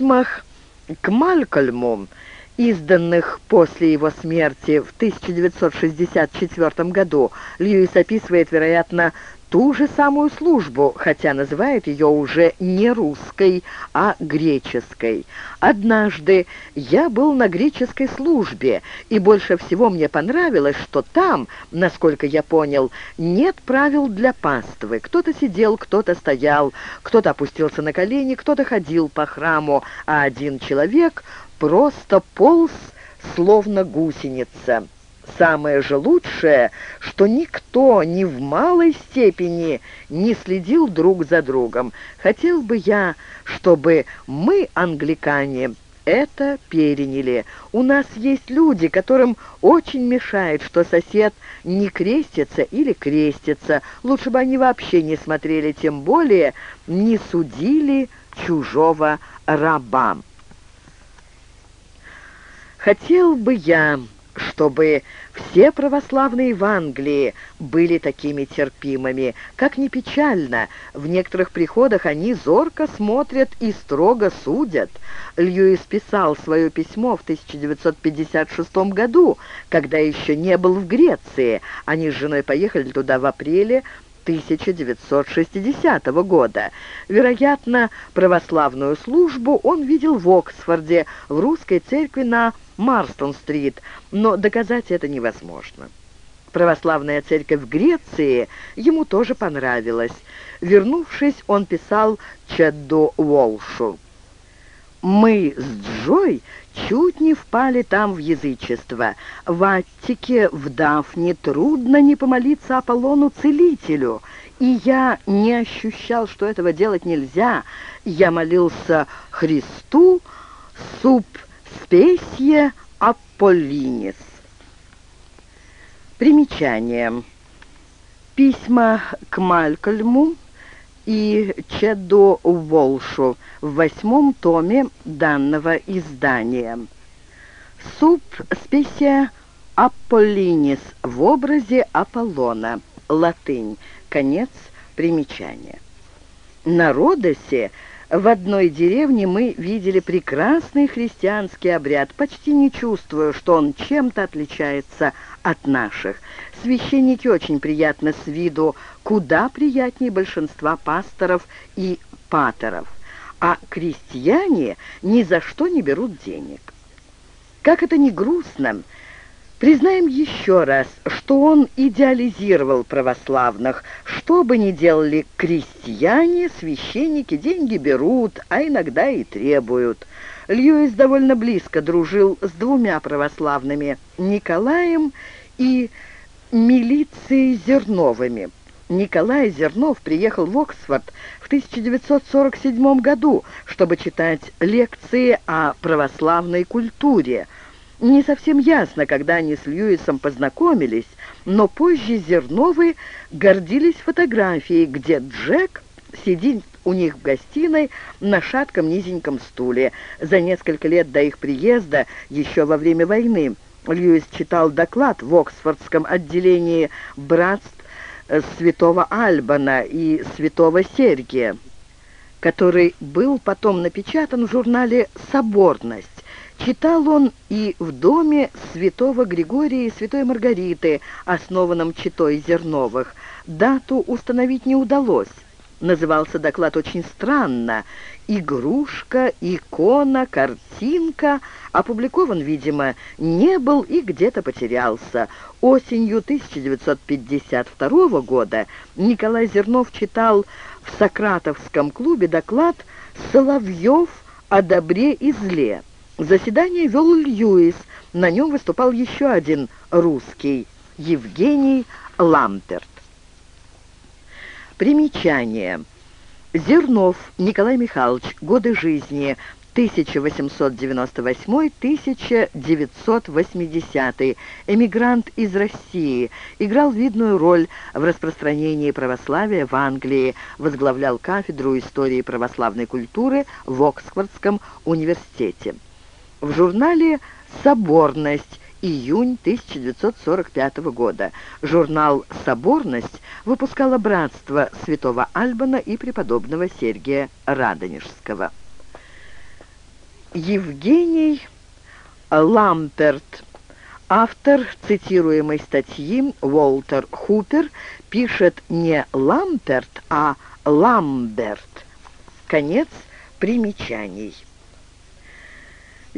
письмах к Малькольму, изданных после его смерти в 1964 году, Льюис описывает, вероятно, ту же самую службу, хотя называет ее уже не русской, а греческой. Однажды я был на греческой службе, и больше всего мне понравилось, что там, насколько я понял, нет правил для паствы. Кто-то сидел, кто-то стоял, кто-то опустился на колени, кто-то ходил по храму, а один человек просто полз, словно гусеница. Самое же лучшее, что никто ни в малой степени не следил друг за другом. Хотел бы я, чтобы мы, англикане, это переняли. У нас есть люди, которым очень мешает, что сосед не крестится или крестится. Лучше бы они вообще не смотрели, тем более не судили чужого раба. Хотел бы я чтобы все православные в Англии были такими терпимыми. Как ни печально, в некоторых приходах они зорко смотрят и строго судят. Льюис писал свое письмо в 1956 году, когда еще не был в Греции. Они с женой поехали туда в апреле 1960 года. Вероятно, православную службу он видел в Оксфорде, в русской церкви на Марстон-стрит, но доказать это невозможно. Православная церковь в Греции ему тоже понравилась. Вернувшись, он писал Чедду Уолшу. «Мы с Джой чуть не впали там в язычество. В Аттике, в Дафне трудно не помолиться Аполлону-целителю, и я не ощущал, что этого делать нельзя. Я молился Христу, суп Спесье Аполлинис. Примечание. Письма к Малькольму и Чедду Волшу в восьмом томе данного издания. Суп спесия Аполлинис в образе Аполлона. Латынь. Конец примечания. На Родосе в одной деревне мы видели прекрасный христианский обряд, почти не чувствуя, что он чем-то отличается от наших. Священники очень приятны с виду, куда приятнее большинства пасторов и патеров, а крестьяне ни за что не берут денег. Как это ни грустно, Признаем еще раз, что он идеализировал православных. Что бы ни делали крестьяне, священники деньги берут, а иногда и требуют. Льюис довольно близко дружил с двумя православными, Николаем и милицией Зерновыми. Николай Зернов приехал в Оксфорд в 1947 году, чтобы читать лекции о православной культуре – не совсем ясно, когда они с Льюисом познакомились, но позже Зерновы гордились фотографией, где Джек сидит у них в гостиной на шатком низеньком стуле. За несколько лет до их приезда, еще во время войны, Льюис читал доклад в Оксфордском отделении братств святого Альбана и святого Сергия, который был потом напечатан в журнале «Соборность». Читал он и в доме святого Григория и святой Маргариты, основанном читой Зерновых. Дату установить не удалось. Назывался доклад очень странно. «Игрушка, икона, картинка» опубликован, видимо, не был и где-то потерялся. Осенью 1952 года Николай Зернов читал в Сократовском клубе доклад «Соловьев о добре и зле». Заседание вел Льюис. На нем выступал еще один русский, Евгений Ламперт. Примечание. Зернов Николай Михайлович. Годы жизни 1898-1980. Эмигрант из России. Играл видную роль в распространении православия в Англии. Возглавлял кафедру истории православной культуры в Оксфордском университете в журнале «Соборность» июнь 1945 года. Журнал «Соборность» выпускало братство святого Альбана и преподобного Сергия Радонежского. Евгений Ламперт, автор цитируемой статьи Уолтер Хупер, пишет не «Ламперт», а «Ламберт». Конец примечаний.